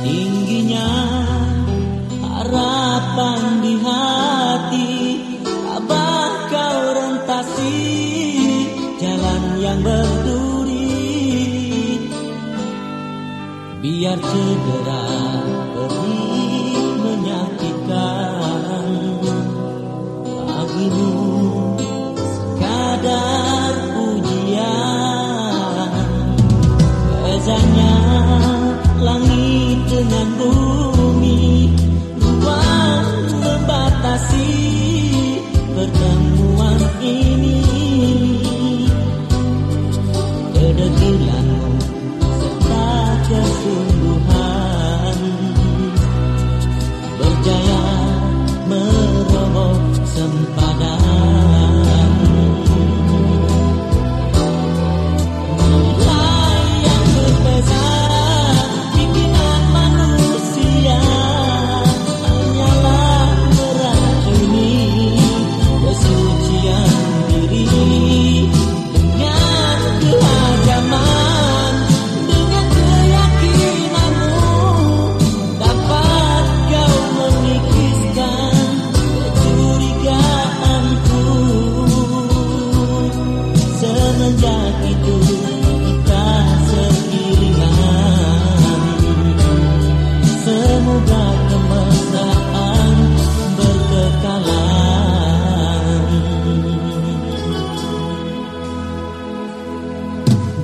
Tingginya harapan di hati Abah kau rentasi Jalan yang berduri. Biar segera 全部。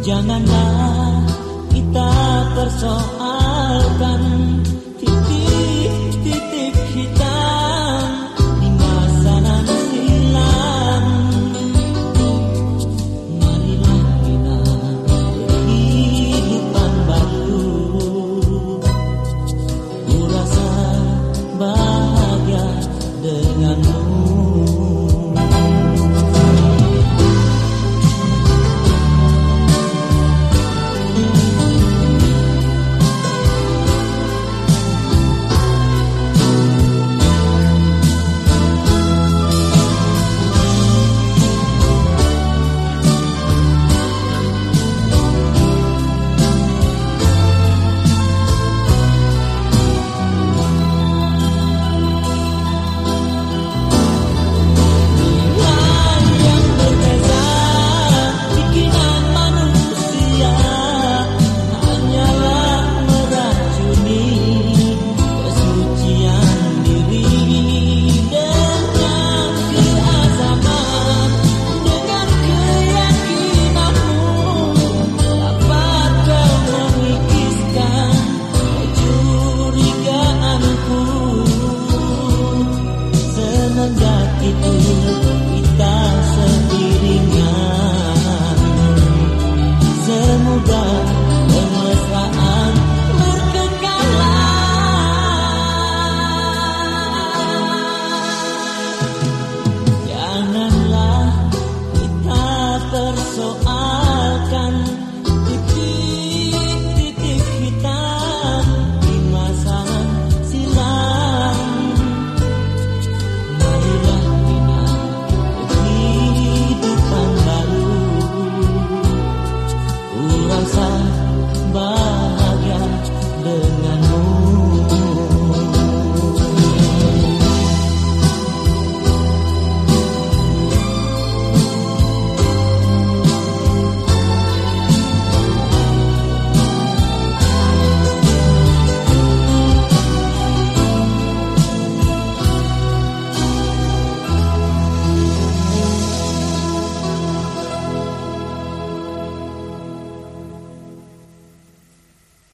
Janganlah kita persoalkan semenjak itu